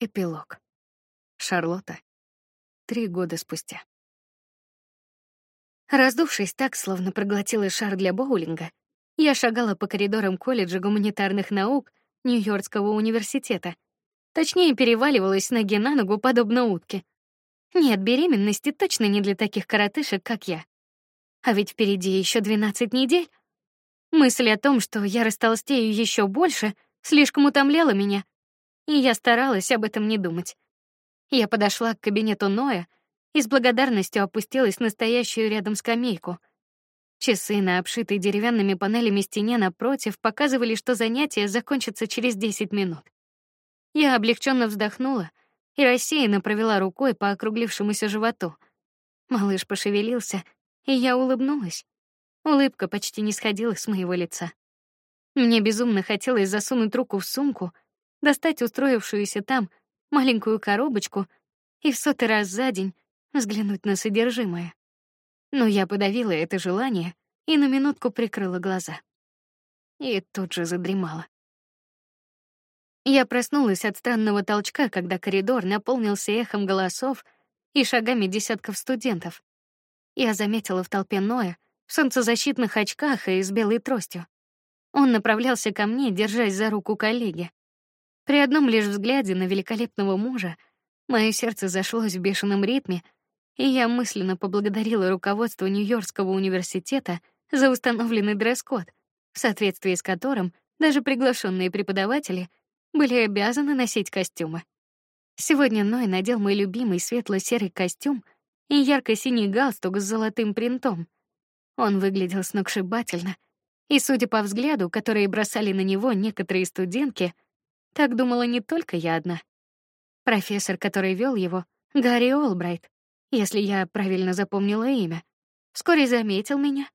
Эпилог. Шарлотта. Три года спустя. Раздувшись так, словно проглотила шар для боулинга, я шагала по коридорам колледжа гуманитарных наук Нью-Йоркского университета. Точнее, переваливалась ноги на ногу, подобно утке. Нет, беременности точно не для таких коротышек, как я. А ведь впереди еще 12 недель. Мысль о том, что я растолстею еще больше, слишком утомляла меня, и я старалась об этом не думать. Я подошла к кабинету Ноя и с благодарностью опустилась на стоящую рядом скамейку. Часы на обшитой деревянными панелями стене напротив показывали, что занятие закончится через 10 минут. Я облегченно вздохнула и рассеянно провела рукой по округлившемуся животу. Малыш пошевелился, и я улыбнулась. Улыбка почти не сходила с моего лица. Мне безумно хотелось засунуть руку в сумку достать устроившуюся там маленькую коробочку и в сотый раз за день взглянуть на содержимое. Но я подавила это желание и на минутку прикрыла глаза. И тут же задремала. Я проснулась от странного толчка, когда коридор наполнился эхом голосов и шагами десятков студентов. Я заметила в толпе Ноя в солнцезащитных очках и с белой тростью. Он направлялся ко мне, держась за руку коллеги. При одном лишь взгляде на великолепного мужа мое сердце зашлось в бешеном ритме, и я мысленно поблагодарила руководство Нью-Йоркского университета за установленный дресс-код, в соответствии с которым даже приглашенные преподаватели были обязаны носить костюмы. Сегодня Ной надел мой любимый светло-серый костюм и ярко-синий галстук с золотым принтом. Он выглядел сногсшибательно, и, судя по взгляду, который бросали на него некоторые студентки, так думала не только я одна. Профессор, который вел его, Гарри Олбрайт, если я правильно запомнила имя, вскоре заметил меня,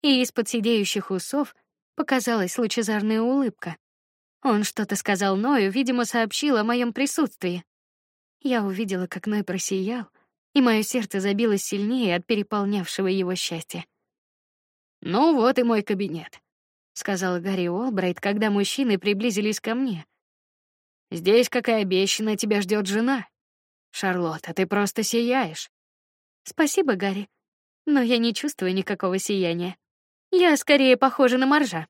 и из-под сидеющих усов показалась лучезарная улыбка. Он что-то сказал Ною, видимо, сообщил о моем присутствии. Я увидела, как Ной просиял, и мое сердце забилось сильнее от переполнявшего его счастья. Ну вот и мой кабинет, сказал Гарри Олбрайт, когда мужчины приблизились ко мне. Здесь, как и обещано, тебя ждет жена. Шарлотта, ты просто сияешь. Спасибо, Гарри, но я не чувствую никакого сияния. Я скорее похожа на моржа.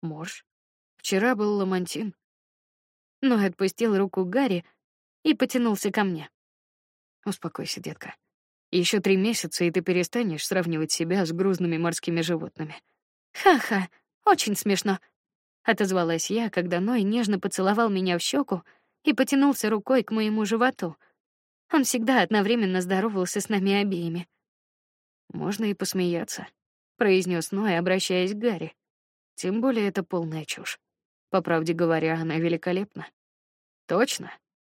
Морж. Вчера был ламантин. Но отпустил руку Гарри и потянулся ко мне. Успокойся, детка. Еще три месяца, и ты перестанешь сравнивать себя с грузными морскими животными. Ха-ха, очень смешно отозвалась я, когда Ной нежно поцеловал меня в щеку и потянулся рукой к моему животу. Он всегда одновременно здоровался с нами обеими. Можно и посмеяться, произнес Ной, обращаясь к Гарри. Тем более это полная чушь. По правде говоря, она великолепна. Точно,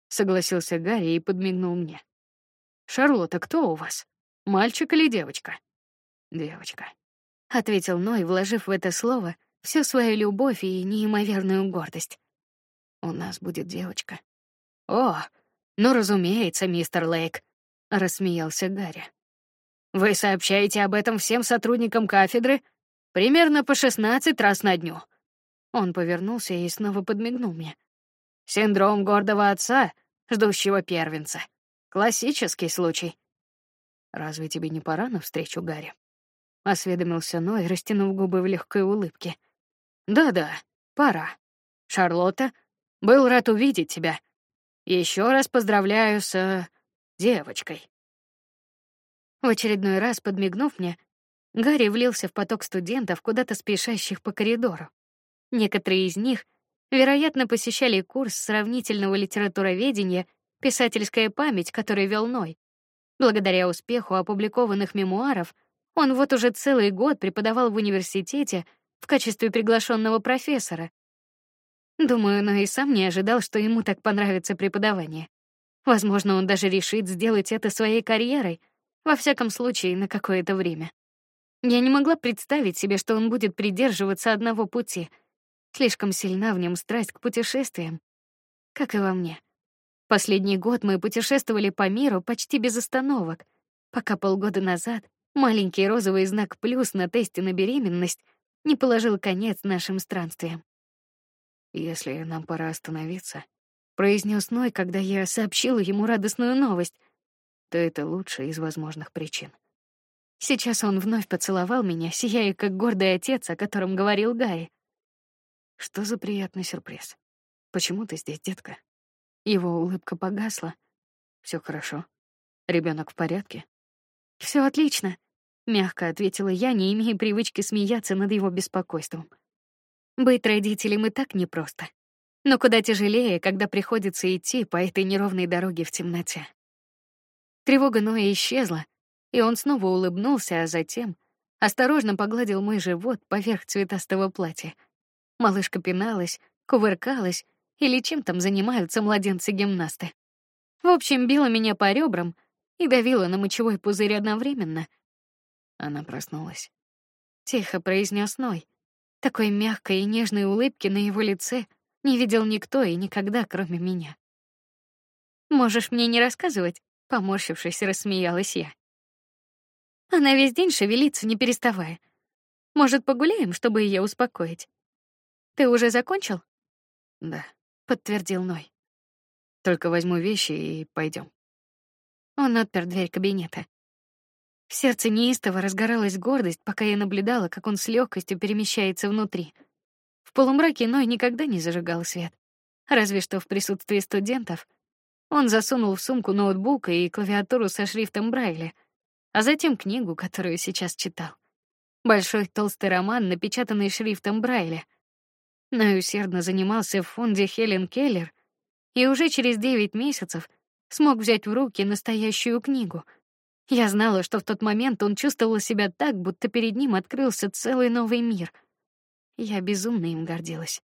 согласился Гарри и подмигнул мне. Шарлотта, кто у вас? Мальчик или девочка? Девочка, ответил Ной, вложив в это слово всю свою любовь и неимоверную гордость. У нас будет девочка. О, ну разумеется, мистер Лейк, рассмеялся Гарри. Вы сообщаете об этом всем сотрудникам кафедры примерно по 16 раз на дню. Он повернулся и снова подмигнул мне. Синдром гордого отца, ждущего первенца. Классический случай. Разве тебе не пора на встречу, Гарри? Осведомился Ной, растянув губы в легкой улыбке. Да-да, пора. Шарлотта, был рад увидеть тебя. Еще раз поздравляю с э, девочкой. В очередной раз подмигнув мне, Гарри влился в поток студентов, куда-то спешащих по коридору. Некоторые из них, вероятно, посещали курс сравнительного литературоведения «Писательская память», который вел Ной. Благодаря успеху опубликованных мемуаров, он вот уже целый год преподавал в университете в качестве приглашенного профессора. Думаю, но и сам не ожидал, что ему так понравится преподавание. Возможно, он даже решит сделать это своей карьерой, во всяком случае, на какое-то время. Я не могла представить себе, что он будет придерживаться одного пути. Слишком сильна в нем страсть к путешествиям, как и во мне. Последний год мы путешествовали по миру почти без остановок, пока полгода назад маленький розовый знак плюс на тесте на беременность не положил конец нашим странствиям. Если нам пора остановиться, произнес Ной, когда я сообщила ему радостную новость, то это лучшая из возможных причин. Сейчас он вновь поцеловал меня, сияя как гордый отец, о котором говорил Гай. Что за приятный сюрприз? Почему ты здесь, детка? Его улыбка погасла. Все хорошо. Ребенок в порядке? Все отлично, мягко ответила я, не имея привычки смеяться над его беспокойством. Быть родителем и так непросто. Но куда тяжелее, когда приходится идти по этой неровной дороге в темноте. Тревога Ноя исчезла, и он снова улыбнулся, а затем осторожно погладил мой живот поверх цветастого платья. Малышка пиналась, кувыркалась или чем там занимаются младенцы-гимнасты. В общем, била меня по ребрам и давила на мочевой пузырь одновременно. Она проснулась. Тихо произнес Ной. Такой мягкой и нежной улыбки на его лице не видел никто и никогда, кроме меня. Можешь мне не рассказывать? Поморщившись, рассмеялась я. Она весь день шевелится, не переставая. Может, погуляем, чтобы ее успокоить? Ты уже закончил? Да, подтвердил Ной. Только возьму вещи и пойдем. Он отпер дверь кабинета. В сердце неистово разгоралась гордость, пока я наблюдала, как он с легкостью перемещается внутри. В полумраке Ной никогда не зажигал свет, разве что в присутствии студентов. Он засунул в сумку ноутбук и клавиатуру со шрифтом Брайля — а затем книгу, которую сейчас читал. Большой толстый роман, напечатанный шрифтом Брайля. Но усердно занимался в фонде Хелен Келлер и уже через девять месяцев смог взять в руки настоящую книгу. Я знала, что в тот момент он чувствовал себя так, будто перед ним открылся целый новый мир. Я безумно им гордилась.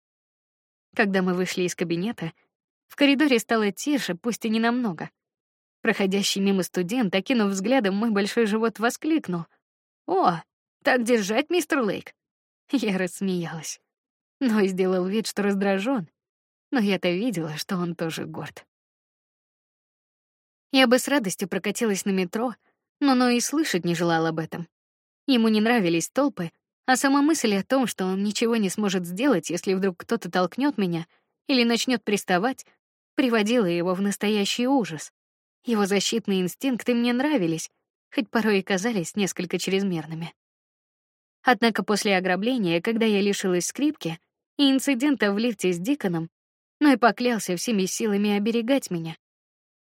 Когда мы вышли из кабинета, в коридоре стало тише, пусть и не намного. Проходящий мимо студент, окинув взглядом мой большой живот, воскликнул: "О, так держать, мистер Лейк!" Я рассмеялась, но сделал вид, что раздражен. Но я-то видела, что он тоже горд. Я бы с радостью прокатилась на метро, но но и слышать не желал об этом. Ему не нравились толпы, а сама мысль о том, что он ничего не сможет сделать, если вдруг кто-то толкнет меня или начнет приставать, приводила его в настоящий ужас. Его защитные инстинкты мне нравились, хоть порой и казались несколько чрезмерными. Однако после ограбления, когда я лишилась скрипки и инцидента в лифте с Диконом, но и поклялся всеми силами оберегать меня.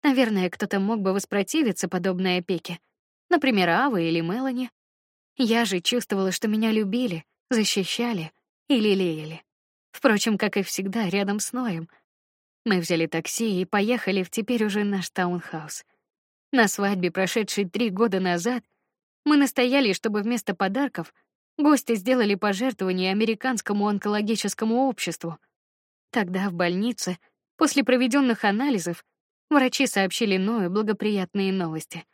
Наверное, кто-то мог бы воспротивиться подобной опеке, например, Ава или Мелани. Я же чувствовала, что меня любили, защищали и лелеяли. Впрочем, как и всегда, рядом с Ноем — мы взяли такси и поехали в теперь уже наш таунхаус. На свадьбе, прошедшей три года назад, мы настояли, чтобы вместо подарков гости сделали пожертвование американскому онкологическому обществу. Тогда в больнице, после проведенных анализов, врачи сообщили Ною благоприятные новости.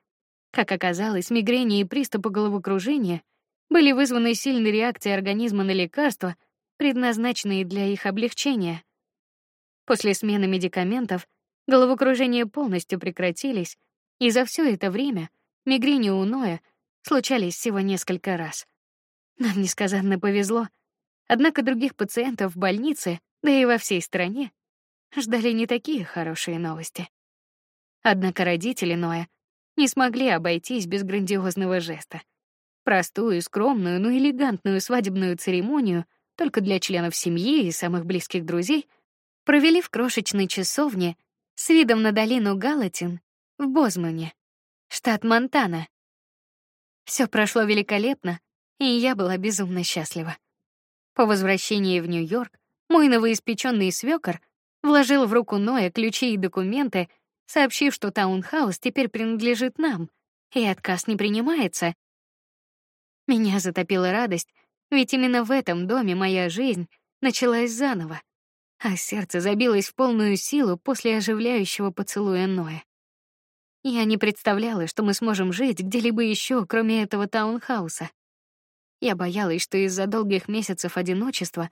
Как оказалось, мигрени и приступы головокружения были вызваны сильной реакцией организма на лекарства, предназначенные для их облегчения. После смены медикаментов головокружение полностью прекратились, и за все это время мигрени у Ноя случались всего несколько раз. Нам несказанно повезло. Однако других пациентов в больнице, да и во всей стране, ждали не такие хорошие новости. Однако родители Ноя не смогли обойтись без грандиозного жеста. Простую, скромную, но элегантную свадебную церемонию только для членов семьи и самых близких друзей провели в крошечной часовне с видом на долину Галатин в Бозмане, штат Монтана. Все прошло великолепно, и я была безумно счастлива. По возвращении в Нью-Йорк мой новоиспеченный свёкор вложил в руку Ноя ключи и документы, сообщив, что таунхаус теперь принадлежит нам, и отказ не принимается. Меня затопила радость, ведь именно в этом доме моя жизнь началась заново а сердце забилось в полную силу после оживляющего поцелуя Ноя. Я не представляла, что мы сможем жить где-либо еще, кроме этого таунхауса. Я боялась, что из-за долгих месяцев одиночества,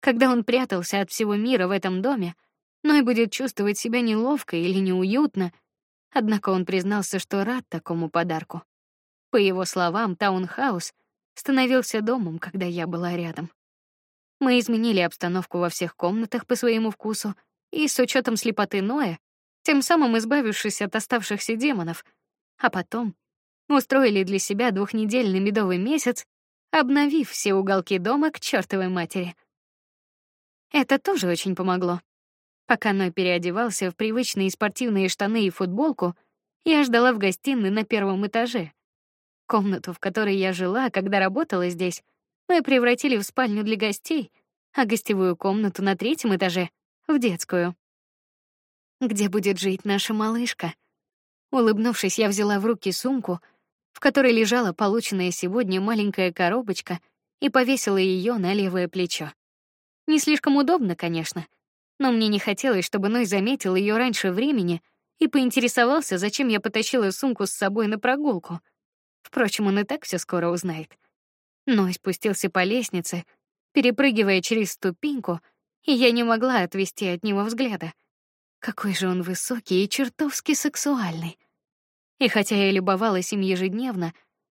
когда он прятался от всего мира в этом доме, Ной будет чувствовать себя неловко или неуютно. Однако он признался, что рад такому подарку. По его словам, таунхаус становился домом, когда я была рядом. Мы изменили обстановку во всех комнатах по своему вкусу, и с учетом слепоты Ноя, тем самым избавившись от оставшихся демонов, а потом устроили для себя двухнедельный медовый месяц, обновив все уголки дома к чертовой матери. Это тоже очень помогло. Пока Ной переодевался в привычные спортивные штаны и футболку, я ждала в гостиной на первом этаже. Комнату, в которой я жила, когда работала здесь, мы превратили в спальню для гостей, а гостевую комнату на третьем этаже в детскую. Где будет жить наша малышка? Улыбнувшись, я взяла в руки сумку, в которой лежала полученная сегодня маленькая коробочка, и повесила ее на левое плечо. Не слишком удобно, конечно, но мне не хотелось, чтобы Ной заметил ее раньше времени и поинтересовался, зачем я потащила сумку с собой на прогулку. Впрочем, он и так все скоро узнает. Ной спустился по лестнице, перепрыгивая через ступеньку, и я не могла отвести от него взгляда. Какой же он высокий и чертовски сексуальный. И хотя я любовалась им ежедневно,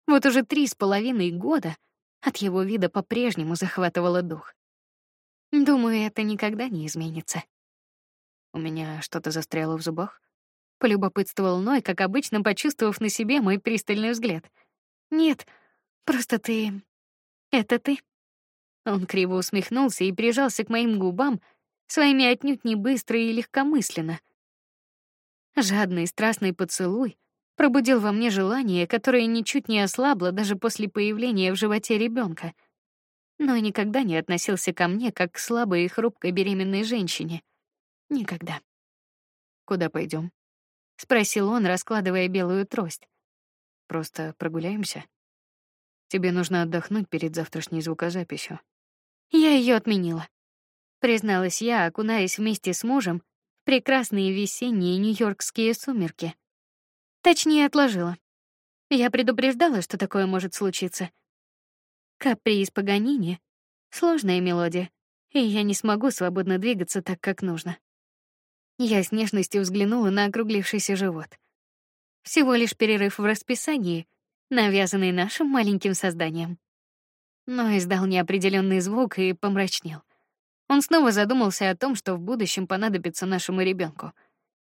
вот уже три с половиной года от его вида по-прежнему захватывало дух. Думаю, это никогда не изменится. У меня что-то застряло в зубах. Полюбопытствовал Ной, как обычно, почувствовав на себе мой пристальный взгляд. Нет, просто ты... Это ты. Он криво усмехнулся и прижался к моим губам, своими отнюдь не быстро и легкомысленно. Жадный страстный поцелуй, пробудил во мне желание, которое ничуть не ослабло даже после появления в животе ребенка. Но никогда не относился ко мне как к слабой и хрупкой беременной женщине. Никогда. Куда пойдем? спросил он, раскладывая белую трость. Просто прогуляемся. Тебе нужно отдохнуть перед завтрашней звукозаписью. Я ее отменила, призналась я, окунаясь вместе с мужем в прекрасные весенние нью-йоркские сумерки. Точнее, отложила. Я предупреждала, что такое может случиться. Каприз Паганини — сложная мелодия, и я не смогу свободно двигаться так, как нужно. Я с нежностью взглянула на округлившийся живот. Всего лишь перерыв в расписании, навязанный нашим маленьким созданием. Но издал неопределенный звук и помрачнел. Он снова задумался о том, что в будущем понадобится нашему ребенку —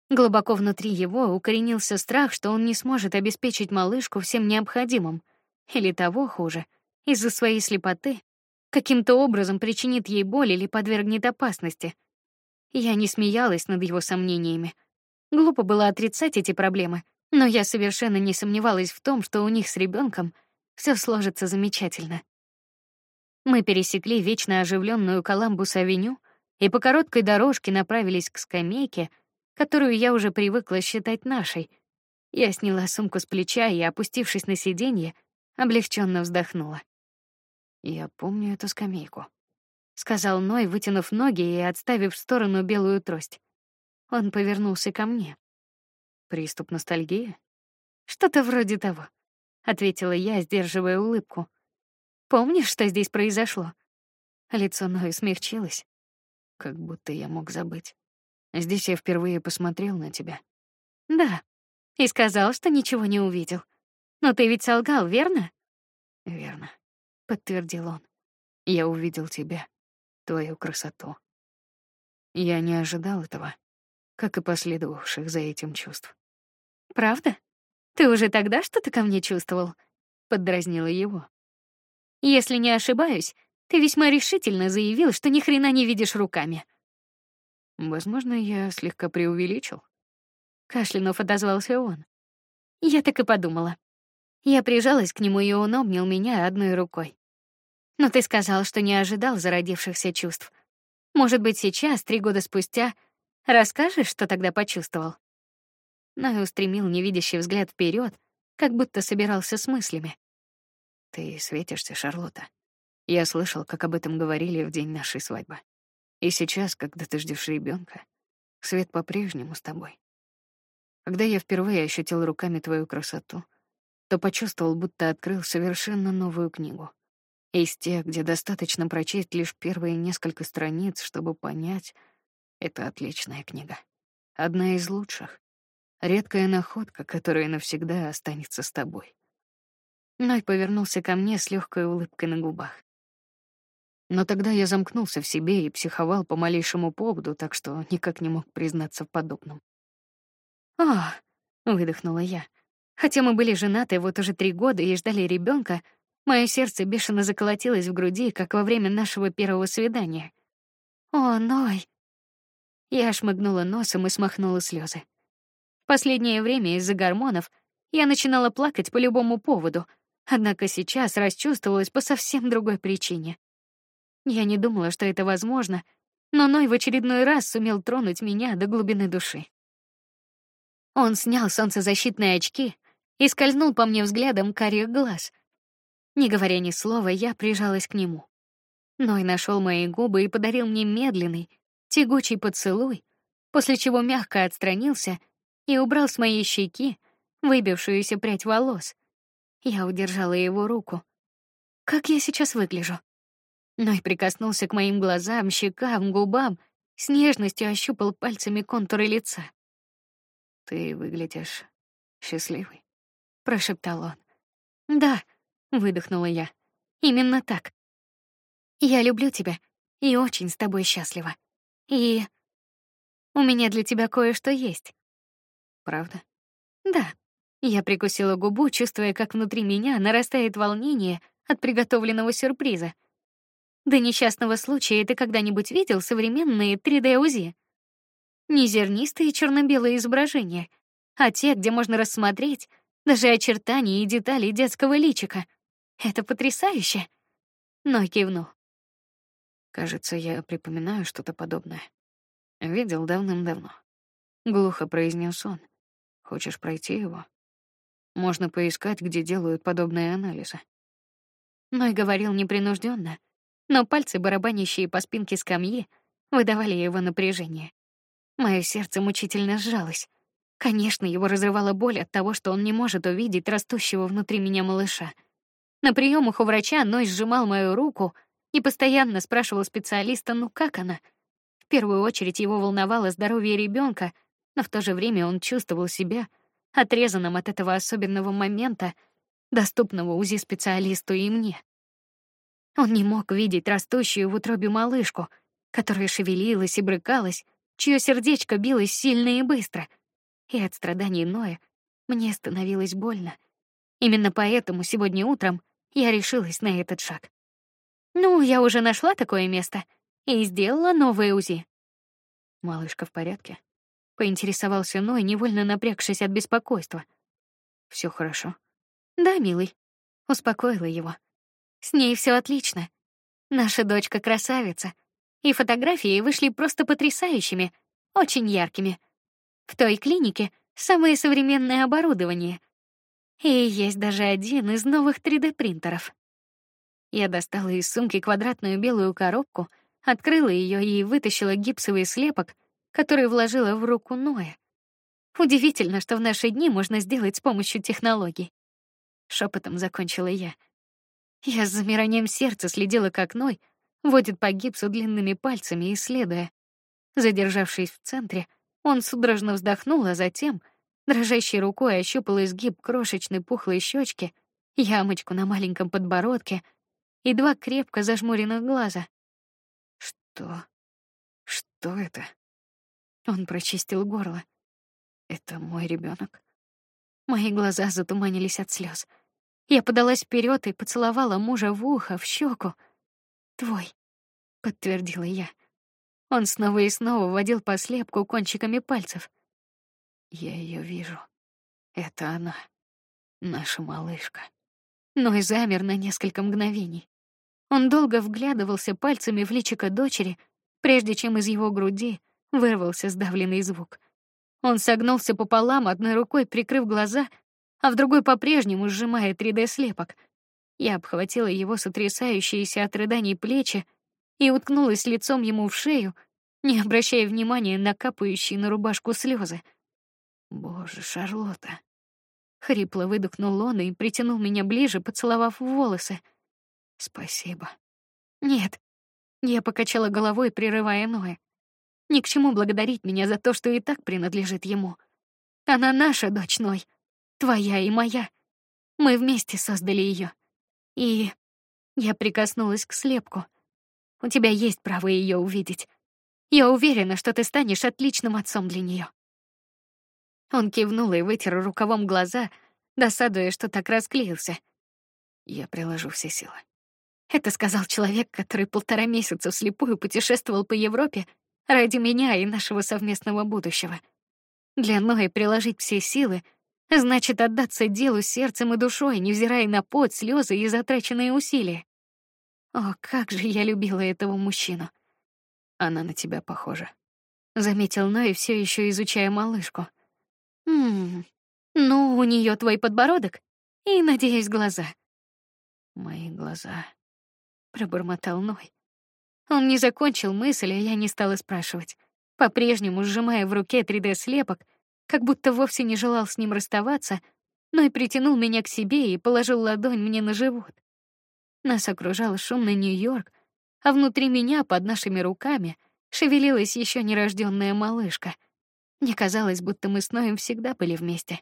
Глубоко внутри его укоренился страх, что он не сможет обеспечить малышку всем необходимым, или того хуже, из-за своей слепоты каким-то образом причинит ей боль или подвергнет опасности. Я не смеялась над его сомнениями. Глупо было отрицать эти проблемы, но я совершенно не сомневалась в том, что у них с ребенком все сложится замечательно. Мы пересекли вечно оживленную Коламбус-авеню и по короткой дорожке направились к скамейке, которую я уже привыкла считать нашей. Я сняла сумку с плеча и, опустившись на сиденье, облегченно вздохнула. Я помню эту скамейку, сказал Ной, вытянув ноги и отставив в сторону белую трость. Он повернулся ко мне. Приступ ностальгии? Что-то вроде того, ответила я, сдерживая улыбку. Помнишь, что здесь произошло? Лицо Ноя смягчилось, как будто я мог забыть. Здесь я впервые посмотрел на тебя. Да. И сказал, что ничего не увидел. Но ты ведь солгал, верно? Верно, подтвердил он. Я увидел тебя, твою красоту. Я не ожидал этого, как и последовавших за этим чувств. Правда? Ты уже тогда что-то ко мне чувствовал? Поддразнила его. Если не ошибаюсь, ты весьма решительно заявил, что ни хрена не видишь руками. Возможно, я слегка преувеличил. Кашлянув отозвался он. Я так и подумала. Я прижалась к нему, и он обнял меня одной рукой. Но ты сказал, что не ожидал зародившихся чувств. Может быть, сейчас, три года спустя, расскажешь, что тогда почувствовал? Но устремил невидящий взгляд вперед, как будто собирался с мыслями. Ты светишься, Шарлотта. Я слышал, как об этом говорили в день нашей свадьбы. И сейчас, когда ты ждешь ребенка, свет по-прежнему с тобой. Когда я впервые ощутил руками твою красоту, то почувствовал, будто открыл совершенно новую книгу. Из тех, где достаточно прочесть лишь первые несколько страниц, чтобы понять, это отличная книга. Одна из лучших. Редкая находка, которая навсегда останется с тобой. Ной повернулся ко мне с легкой улыбкой на губах. Но тогда я замкнулся в себе и психовал по малейшему поводу, так что никак не мог признаться в подобном. «А!» — выдохнула я. Хотя мы были женаты вот уже три года и ждали ребенка, мое сердце бешено заколотилось в груди, как во время нашего первого свидания. «О, Ной!» Я шмыгнула носом и смахнула слезы. Последнее время из-за гормонов я начинала плакать по любому поводу, однако сейчас расчувствовалась по совсем другой причине. Я не думала, что это возможно, но Ной в очередной раз сумел тронуть меня до глубины души. Он снял солнцезащитные очки и скользнул по мне взглядом карих глаз. Не говоря ни слова, я прижалась к нему. Ной нашел мои губы и подарил мне медленный, тягучий поцелуй, после чего мягко отстранился и убрал с моей щеки выбившуюся прядь волос. Я удержала его руку. Как я сейчас выгляжу? Ной прикоснулся к моим глазам, щекам, губам, с нежностью ощупал пальцами контуры лица. Ты выглядишь счастливой, прошептал он. Да, выдохнула я. Именно так. Я люблю тебя и очень с тобой счастлива. И у меня для тебя кое-что есть. Правда? Да. Я прикусила губу, чувствуя, как внутри меня нарастает волнение от приготовленного сюрприза. До несчастного случая ты когда-нибудь видел современные 3D-УЗИ? Не зернистые черно-белые изображения, а те, где можно рассмотреть даже очертания и детали детского личика. Это потрясающе. Но кивнул. Кажется, я припоминаю что-то подобное. Видел давным-давно. Глухо произнес он. Хочешь пройти его? Можно поискать, где делают подобные анализы. Ной говорил непринужденно, но пальцы, барабанящие по спинке скамьи, выдавали его напряжение. Мое сердце мучительно сжалось. Конечно, его разрывала боль от того, что он не может увидеть растущего внутри меня малыша. На приемах у врача Ной сжимал мою руку и постоянно спрашивал специалиста, ну как она. В первую очередь его волновало здоровье ребенка, но в то же время он чувствовал себя отрезанным от этого особенного момента, доступного УЗИ специалисту и мне. Он не мог видеть растущую в утробе малышку, которая шевелилась и брыкалась, чье сердечко билось сильно и быстро. И от страданий Ноя мне становилось больно. Именно поэтому сегодня утром я решилась на этот шаг. Ну, я уже нашла такое место и сделала новое УЗИ. Малышка в порядке? Поинтересовался Ной, невольно напрягшись от беспокойства. Все хорошо. Да, милый. Успокоила его. С ней все отлично. Наша дочка красавица, и фотографии вышли просто потрясающими, очень яркими. В той клинике самое современное оборудование. И есть даже один из новых 3D-принтеров. Я достала из сумки квадратную белую коробку, открыла ее и вытащила гипсовый слепок, который вложила в руку Ноя. Удивительно, что в наши дни можно сделать с помощью технологий. Шепотом закончила я. Я с замиранием сердца следила, как Ной водит по гипсу длинными пальцами, исследуя. Задержавшись в центре, он судорожно вздохнул, а затем дрожащей рукой ощупал изгиб крошечной пухлой щечки, ямочку на маленьком подбородке и два крепко зажмуренных глаза. Что? Что это? Он прочистил горло. Это мой ребенок. Мои глаза затуманились от слез. Я подалась вперед и поцеловала мужа в ухо, в щеку. Твой, подтвердила я. Он снова и снова водил по слепку кончиками пальцев. Я ее вижу. Это она, наша малышка. Но и замер на несколько мгновений. Он долго вглядывался пальцами в личико дочери, прежде чем из его груди вырвался сдавленный звук. Он согнулся пополам, одной рукой прикрыв глаза, а в другой по-прежнему сжимая 3D-слепок. Я обхватила его сотрясающиеся от рыданий плечи и уткнулась лицом ему в шею, не обращая внимания на капающие на рубашку слезы. Боже, Шарлотта! Хрипло выдохнул он и притянул меня ближе, поцеловав в волосы. Спасибо. Нет. Я покачала головой, прерывая Ноя. Ни к чему благодарить меня за то, что и так принадлежит ему. Она наша дочь Ной твоя и моя. Мы вместе создали ее. И я прикоснулась к слепку. У тебя есть право ее увидеть. Я уверена, что ты станешь отличным отцом для нее. Он кивнул и вытер рукавом глаза, досадуя, что так расклеился. Я приложу все силы. Это сказал человек, который полтора месяца вслепую путешествовал по Европе ради меня и нашего совместного будущего. Для Ноя приложить все силы значит отдаться делу сердцем и душой, невзирая на пот, слезы и затраченные усилия. О, как же я любила этого мужчину. Она на тебя похожа, заметил Ной, все еще изучая малышку. Хм. Ну, у нее твой подбородок и, надеюсь, глаза. Мои глаза, пробормотал Ной. Он не закончил мысль, а я не стала спрашивать, по-прежнему сжимая в руке 3D-слепок, как будто вовсе не желал с ним расставаться, но и притянул меня к себе и положил ладонь мне на живот. Нас окружал шумный Нью-Йорк, а внутри меня под нашими руками шевелилась еще нерожденная малышка. Мне казалось, будто мы с Ноем всегда были вместе.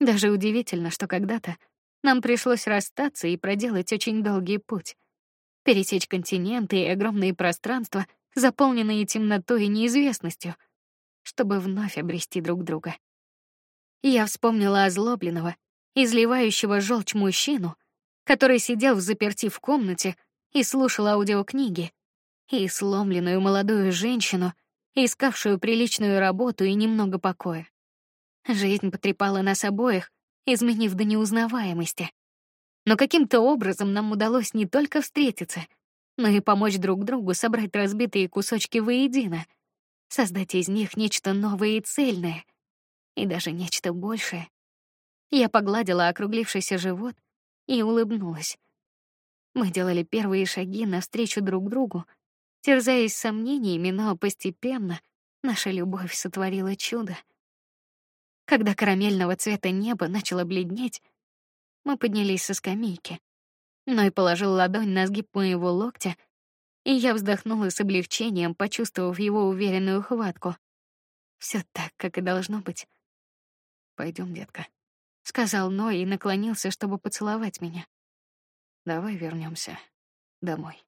Даже удивительно, что когда-то нам пришлось расстаться и проделать очень долгий путь, пересечь континенты и огромные пространства, заполненные темнотой и неизвестностью, чтобы вновь обрести друг друга. Я вспомнила озлобленного, изливающего желчь мужчину, который сидел в заперти в комнате и слушал аудиокниги, и сломленную молодую женщину, искавшую приличную работу и немного покоя. Жизнь потрепала нас обоих, изменив до неузнаваемости. Но каким-то образом нам удалось не только встретиться, но и помочь друг другу собрать разбитые кусочки воедино, создать из них нечто новое и цельное, и даже нечто большее. Я погладила округлившийся живот и улыбнулась. Мы делали первые шаги навстречу друг другу, терзаясь сомнениями, но постепенно наша любовь сотворила чудо. Когда карамельного цвета небо начало бледнеть, мы поднялись со скамейки. Ной положил ладонь на сгиб моего локтя, и я вздохнула с облегчением, почувствовав его уверенную хватку. Все так, как и должно быть. Пойдем, детка, сказал Ной и наклонился, чтобы поцеловать меня. Давай вернемся домой.